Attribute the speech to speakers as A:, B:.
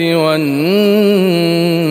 A: والناس